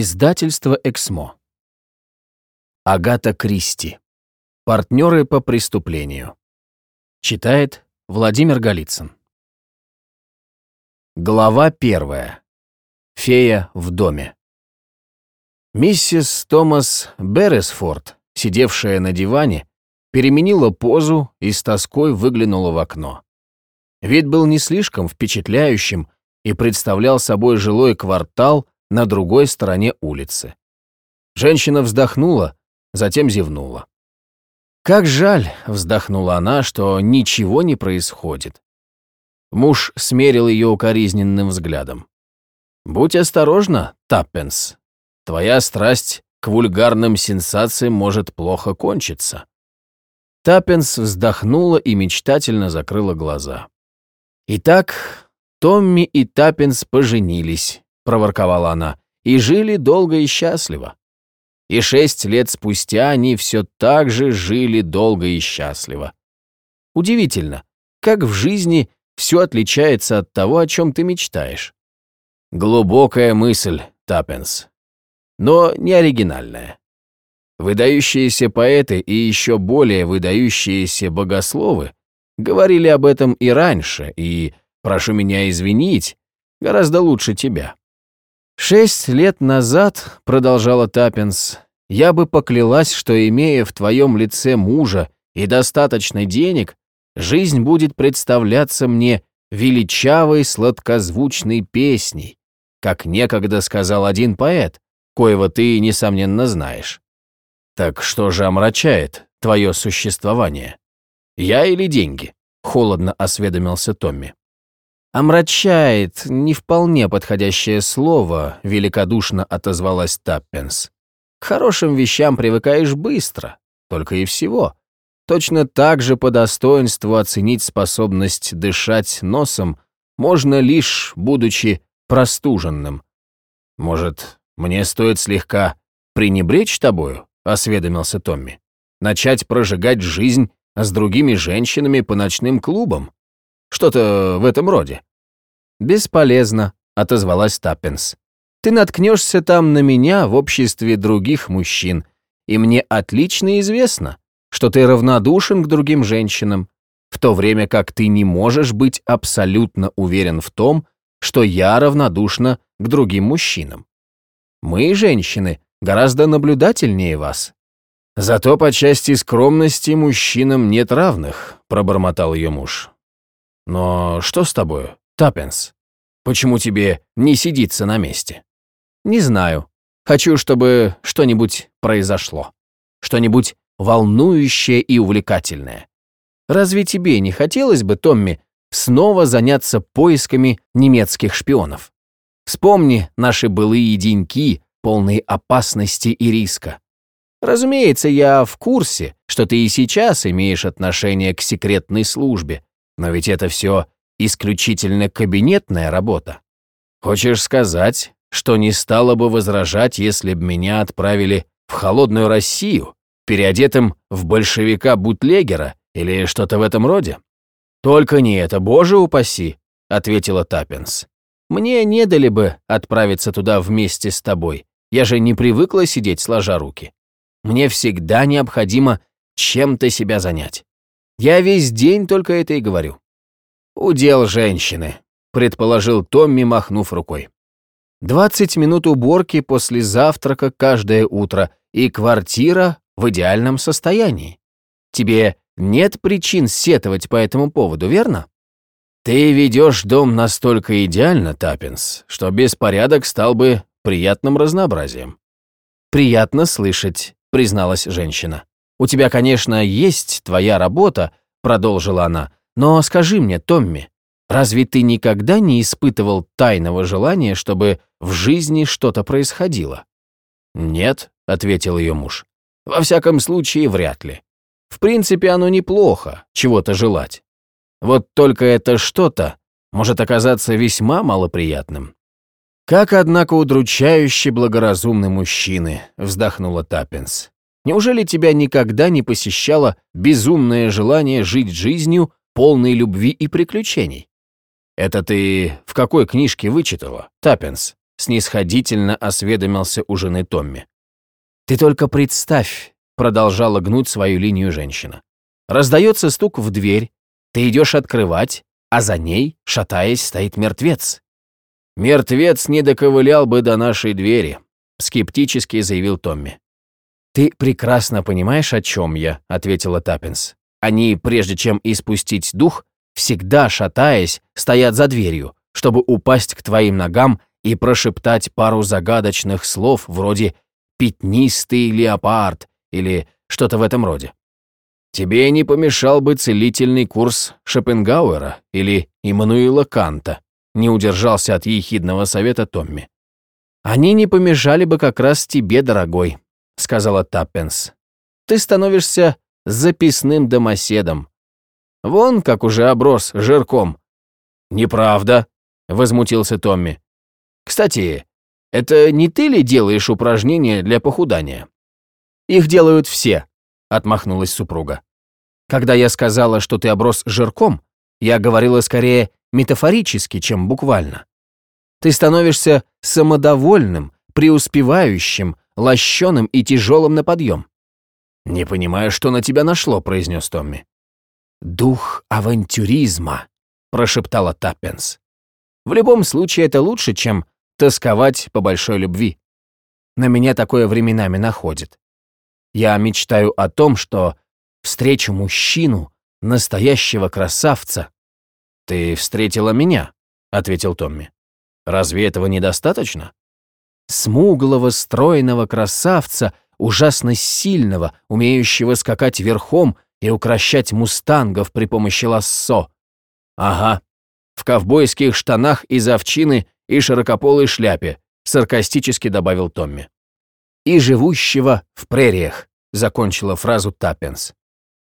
Издательство «Эксмо». Агата Кристи. Партнеры по преступлению. Читает Владимир Голицын. Глава первая. Фея в доме. Миссис Томас Берресфорд, сидевшая на диване, переменила позу и с тоской выглянула в окно. Вид был не слишком впечатляющим и представлял собой жилой квартал на другой стороне улицы. Женщина вздохнула, затем зевнула. «Как жаль», — вздохнула она, — «что ничего не происходит». Муж смерил ее укоризненным взглядом. «Будь осторожна, Таппенс. Твоя страсть к вульгарным сенсациям может плохо кончиться». Таппенс вздохнула и мечтательно закрыла глаза. Итак, Томми и Таппенс поженились проворковала она, и жили долго и счастливо. И шесть лет спустя они все так же жили долго и счастливо. Удивительно, как в жизни все отличается от того, о чем ты мечтаешь. Глубокая мысль, Таппенс, но не оригинальная. Выдающиеся поэты и еще более выдающиеся богословы говорили об этом и раньше, и, прошу меня извинить, гораздо лучше тебя. «Шесть лет назад, — продолжала Таппинс, — я бы поклялась, что, имея в твоем лице мужа и достаточно денег, жизнь будет представляться мне величавой сладкозвучной песней, как некогда сказал один поэт, коего ты, несомненно, знаешь. Так что же омрачает твое существование? Я или деньги?» — холодно осведомился Томми. «Омрачает» — не вполне подходящее слово, великодушно отозвалась Таппенс. «К хорошим вещам привыкаешь быстро, только и всего. Точно так же по достоинству оценить способность дышать носом можно лишь, будучи простуженным. Может, мне стоит слегка пренебречь тобою?» — осведомился Томми. «Начать прожигать жизнь с другими женщинами по ночным клубам?» Что-то в этом роде». «Бесполезно», — отозвалась Таппинс. «Ты наткнешься там на меня в обществе других мужчин, и мне отлично известно, что ты равнодушен к другим женщинам, в то время как ты не можешь быть абсолютно уверен в том, что я равнодушна к другим мужчинам. Мы, женщины, гораздо наблюдательнее вас. Зато по части скромности мужчинам нет равных, пробормотал ее муж. Но что с тобою, Таппенс? Почему тебе не сидится на месте? Не знаю. Хочу, чтобы что-нибудь произошло. Что-нибудь волнующее и увлекательное. Разве тебе не хотелось бы, Томми, снова заняться поисками немецких шпионов? Вспомни наши былые деньки, полные опасности и риска. Разумеется, я в курсе, что ты и сейчас имеешь отношение к секретной службе, но ведь это все исключительно кабинетная работа. Хочешь сказать, что не стало бы возражать, если б меня отправили в холодную Россию, переодетым в большевика-бутлегера или что-то в этом роде? Только не это, боже упаси, ответила Таппинс. Мне не дали бы отправиться туда вместе с тобой. Я же не привыкла сидеть сложа руки. Мне всегда необходимо чем-то себя занять. Я весь день только это и говорю. Удел женщины, предположил Томми, махнув рукой. Двадцать минут уборки после завтрака каждое утро, и квартира в идеальном состоянии. Тебе нет причин сетовать по этому поводу, верно? Ты ведешь дом настолько идеально, Таппинс, что беспорядок стал бы приятным разнообразием. Приятно слышать, призналась женщина. «У тебя, конечно, есть твоя работа», — продолжила она, «но скажи мне, Томми, разве ты никогда не испытывал тайного желания, чтобы в жизни что-то происходило?» «Нет», — ответил ее муж. «Во всяком случае, вряд ли. В принципе, оно неплохо, чего-то желать. Вот только это что-то может оказаться весьма малоприятным». «Как, однако, удручающе благоразумны мужчины», — вздохнула Таппинс. Неужели тебя никогда не посещало безумное желание жить жизнью, полной любви и приключений? Это ты в какой книжке вычитала, Таппинс? снисходительно осведомился у жены Томми. «Ты только представь», — продолжала гнуть свою линию женщина. «Раздается стук в дверь, ты идешь открывать, а за ней, шатаясь, стоит мертвец». «Мертвец не доковылял бы до нашей двери», — скептически заявил Томми. «Ты прекрасно понимаешь, о чем я», — ответила Таппинс. «Они, прежде чем испустить дух, всегда, шатаясь, стоят за дверью, чтобы упасть к твоим ногам и прошептать пару загадочных слов вроде «пятнистый леопард» или что-то в этом роде. Тебе не помешал бы целительный курс Шопенгауэра или Иммануила Канта, не удержался от ехидного совета Томми. «Они не помешали бы как раз тебе, дорогой», — сказала Таппенс. «Ты становишься записным домоседом. Вон как уже оброс жирком». «Неправда», — возмутился Томми. «Кстати, это не ты ли делаешь упражнения для похудания?» «Их делают все», — отмахнулась супруга. «Когда я сказала, что ты оброс жирком, я говорила скорее метафорически, чем буквально. Ты становишься самодовольным, преуспевающим, лощеным и тяжелым на подъем. «Не понимаю, что на тебя нашло», — произнес Томми. «Дух авантюризма», — прошептала Таппенс. «В любом случае это лучше, чем тосковать по большой любви. На меня такое временами находит. Я мечтаю о том, что встречу мужчину, настоящего красавца, «Ты встретила меня», — ответил Томми. «Разве этого недостаточно?» Смуглого, стройного красавца, ужасно сильного, умеющего скакать верхом и укращать мустангов при помощи лассо. «Ага, в ковбойских штанах из овчины и широкополой шляпе», саркастически добавил Томми. «И живущего в прериях», — закончила фразу Таппенс.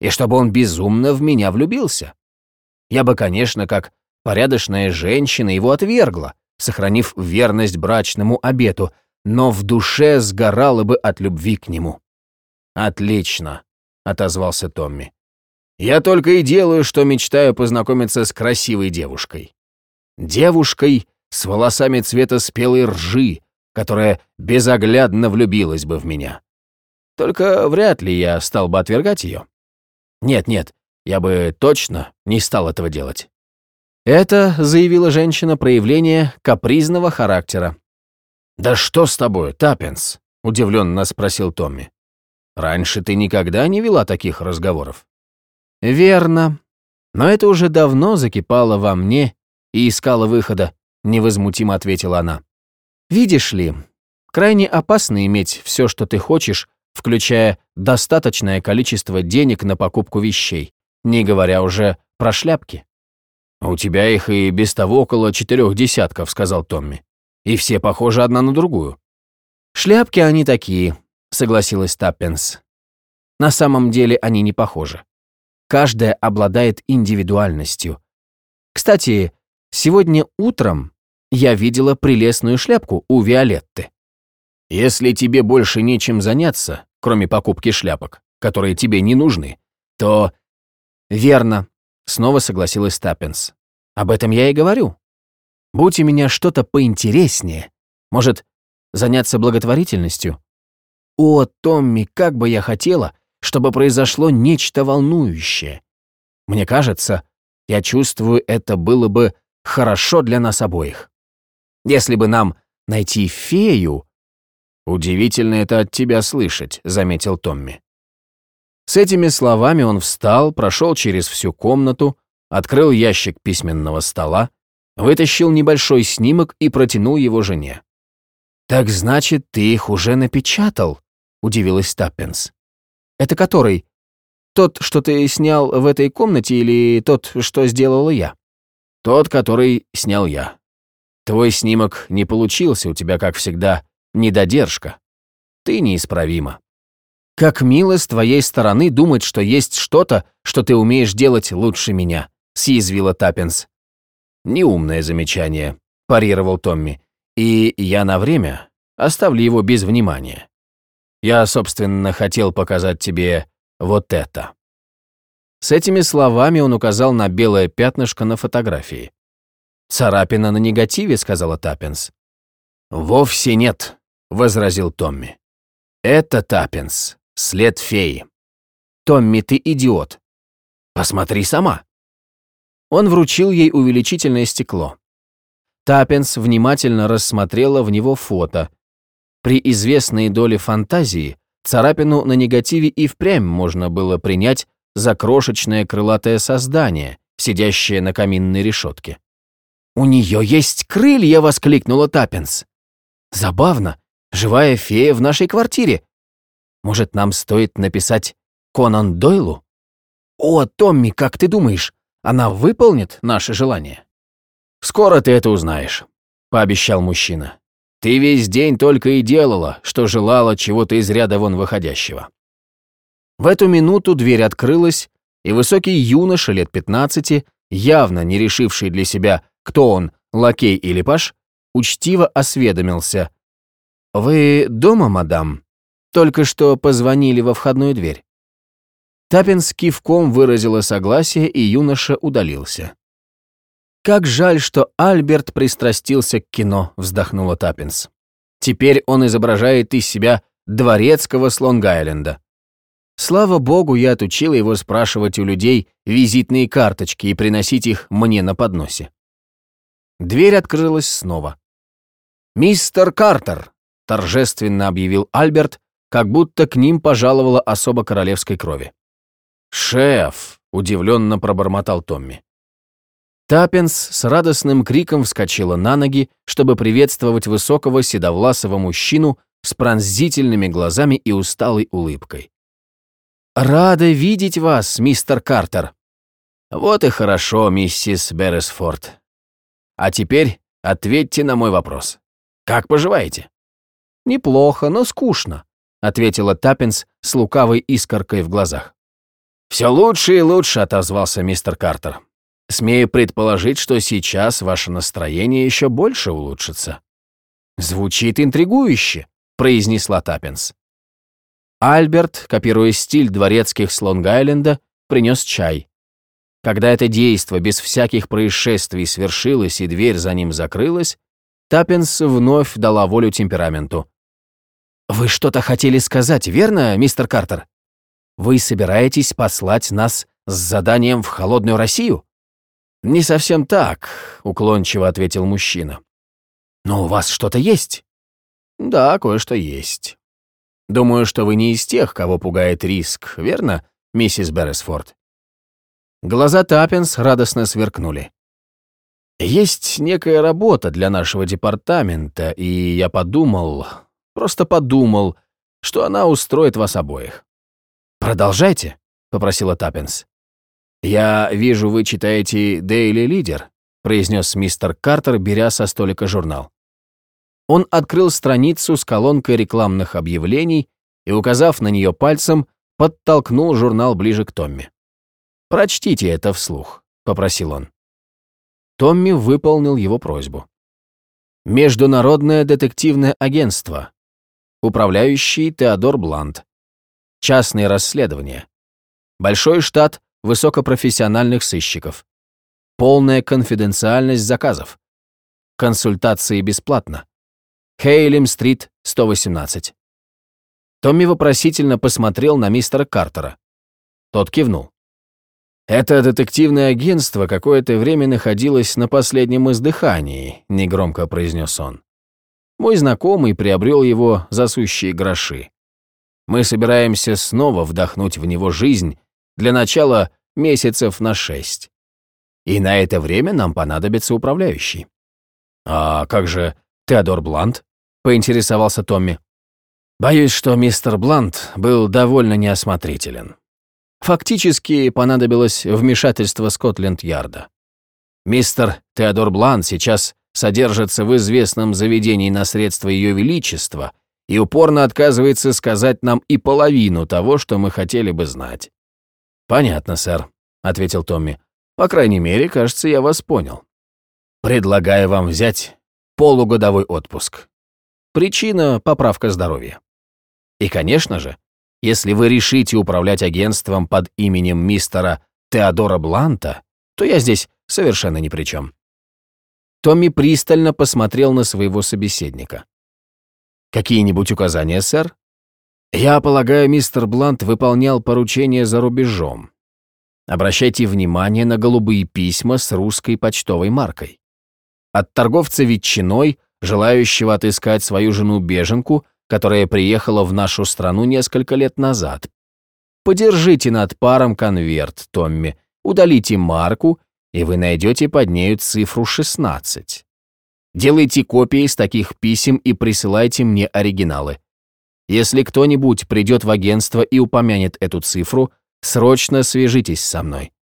«И чтобы он безумно в меня влюбился. Я бы, конечно, как порядочная женщина его отвергла, сохранив верность брачному обету, но в душе сгорала бы от любви к нему. «Отлично», — отозвался Томми. «Я только и делаю, что мечтаю познакомиться с красивой девушкой. Девушкой с волосами цвета спелой ржи, которая безоглядно влюбилась бы в меня. Только вряд ли я стал бы отвергать ее. Нет-нет, я бы точно не стал этого делать. Это, заявила женщина, проявление капризного характера. «Да что с тобой, Таппинс?» — удивленно спросил Томми. «Раньше ты никогда не вела таких разговоров». «Верно. Но это уже давно закипало во мне и искало выхода», — невозмутимо ответила она. «Видишь ли, крайне опасно иметь все, что ты хочешь, включая достаточное количество денег на покупку вещей не говоря уже про шляпки. «У тебя их и без того около четырех десятков», — сказал Томми. «И все похожи одна на другую». «Шляпки они такие», — согласилась Таппенс. «На самом деле они не похожи. Каждая обладает индивидуальностью. Кстати, сегодня утром я видела прелестную шляпку у Виолетты. Если тебе больше нечем заняться, кроме покупки шляпок, которые тебе не нужны, то «Верно», — снова согласилась Таппинс. «Об этом я и говорю. Будь у меня что-то поинтереснее, может, заняться благотворительностью? О, Томми, как бы я хотела, чтобы произошло нечто волнующее. Мне кажется, я чувствую, это было бы хорошо для нас обоих. Если бы нам найти фею...» «Удивительно это от тебя слышать», — заметил Томми. С этими словами он встал, прошел через всю комнату, открыл ящик письменного стола, вытащил небольшой снимок и протянул его жене. «Так значит, ты их уже напечатал?» — удивилась Таппенс. «Это который? Тот, что ты снял в этой комнате или тот, что сделала я?» «Тот, который снял я. Твой снимок не получился, у тебя, как всегда, недодержка. Ты неисправима». «Как мило с твоей стороны думать, что есть что-то, что ты умеешь делать лучше меня», — съязвила Таппинс. «Неумное замечание», — парировал Томми. «И я на время оставлю его без внимания. Я, собственно, хотел показать тебе вот это». С этими словами он указал на белое пятнышко на фотографии. «Царапина на негативе», — сказала Таппинс. «Вовсе нет», — возразил Томми. «Это Таппинс, след феи». «Томми, ты идиот. Посмотри сама». Он вручил ей увеличительное стекло. Таппинс внимательно рассмотрела в него фото. При известной доле фантазии царапину на негативе и впрямь можно было принять за крошечное крылатое создание, сидящее на каминной решетке. «У нее есть крылья!» — воскликнула Таппинс. «Забавно. Живая фея в нашей квартире. Может, нам стоит написать Конан Дойлу? О, Томми, как ты думаешь, она выполнит наше желание?» «Скоро ты это узнаешь», — пообещал мужчина. «Ты весь день только и делала, что желала чего-то из ряда вон выходящего». В эту минуту дверь открылась, и высокий юноша лет пятнадцати, явно не решивший для себя, кто он, лакей или паш, учтиво осведомился. «Вы дома, мадам? Только что позвонили во входную дверь». Тапин с кивком выразила согласие, и юноша удалился. «Как жаль, что Альберт пристрастился к кино», — вздохнула Таппинс. «Теперь он изображает из себя дворецкого с Лонг-Айленда. Слава богу, я отучила его спрашивать у людей визитные карточки и приносить их мне на подносе». Дверь открылась снова. «Мистер Картер!» — торжественно объявил Альберт, как будто к ним пожаловала особо королевской крови. «Шеф!» — удивленно пробормотал Томми. Таппинс с радостным криком вскочила на ноги, чтобы приветствовать высокого седовласого мужчину с пронзительными глазами и усталой улыбкой. «Рада видеть вас, мистер Картер!» «Вот и хорошо, миссис Берресфорд. А теперь ответьте на мой вопрос. Как поживаете?» «Неплохо, но скучно», — ответила Таппинс с лукавой искоркой в глазах. «Все лучше и лучше», — отозвался мистер Картер. Смею предположить, что сейчас ваше настроение еще больше улучшится». «Звучит интригующе», — произнесла Таппинс. Альберт, копируя стиль дворецких с Лонг-Айленда, принес чай. Когда это действо без всяких происшествий свершилось и дверь за ним закрылась, Таппинс вновь дала волю темпераменту. «Вы что-то хотели сказать, верно, мистер Картер? Вы собираетесь послать нас с заданием в холодную Россию?» «Не совсем так», — уклончиво ответил мужчина. «Но у вас что-то есть?» «Да, кое-что есть. Думаю, что вы не из тех, кого пугает риск, верно, миссис Берресфорд?» Глаза Таппинс радостно сверкнули. «Есть некая работа для нашего департамента, и я подумал, просто подумал, что она устроит вас обоих». «Продолжайте», — попросила Таппинс. «Я вижу, вы читаете Daily Leader», — произнес мистер Картер, беря со столика журнал. Он открыл страницу с колонкой рекламных объявлений и, указав на нее пальцем, подтолкнул журнал ближе к Томми. «Прочтите это вслух», — попросил он. Томми выполнил его просьбу. Международное детективное агентство. Управляющий Теодор Блант. Частные расследования. Большой штат высокопрофессиональных сыщиков. Полная конфиденциальность заказов. Консультации бесплатно. Хейлем-стрит, 118. Томми вопросительно посмотрел на мистера Картера. Тот кивнул. «Это детективное агентство какое-то время находилось на последнем издыхании», — негромко произнес он. «Мой знакомый приобрел его за сущие гроши. Мы собираемся снова вдохнуть в него жизнь для начала месяцев на шесть. И на это время нам понадобится управляющий. А как же Теодор Блант? Поинтересовался Томми. Боюсь, что мистер Блант был довольно неосмотрителен. Фактически понадобилось вмешательство Скотленд-Ярда. Мистер Теодор Блант сейчас содержится в известном заведении на средства Ее Величества и упорно отказывается сказать нам и половину того, что мы хотели бы знать. «Понятно, сэр», — ответил Томми. «По крайней мере, кажется, я вас понял. Предлагаю вам взять полугодовой отпуск. Причина — поправка здоровья. И, конечно же, если вы решите управлять агентством под именем мистера Теодора Бланта, то я здесь совершенно ни при чем. Томми пристально посмотрел на своего собеседника. «Какие-нибудь указания, сэр?» «Я полагаю, мистер Блант выполнял поручение за рубежом. Обращайте внимание на голубые письма с русской почтовой маркой. От торговца ветчиной, желающего отыскать свою жену-беженку, которая приехала в нашу страну несколько лет назад. Подержите над паром конверт, Томми, удалите марку, и вы найдете под нею цифру 16. Делайте копии из таких писем и присылайте мне оригиналы. Если кто-нибудь придет в агентство и упомянет эту цифру, Срочно свяжитесь со мной».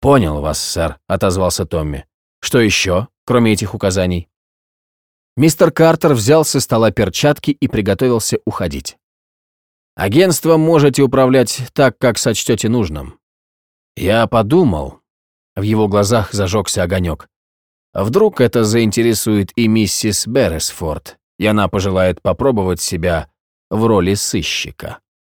«Понял вас, сэр», — отозвался Томми. «Что еще, кроме этих указаний?» Мистер Картер взял со стола перчатки и приготовился уходить. «Агентством можете управлять так, как сочтете нужным». Я подумал. В его глазах зажегся огонек. Вдруг это заинтересует и миссис Берресфорд, и она пожелает попробовать себя в роли сыщика.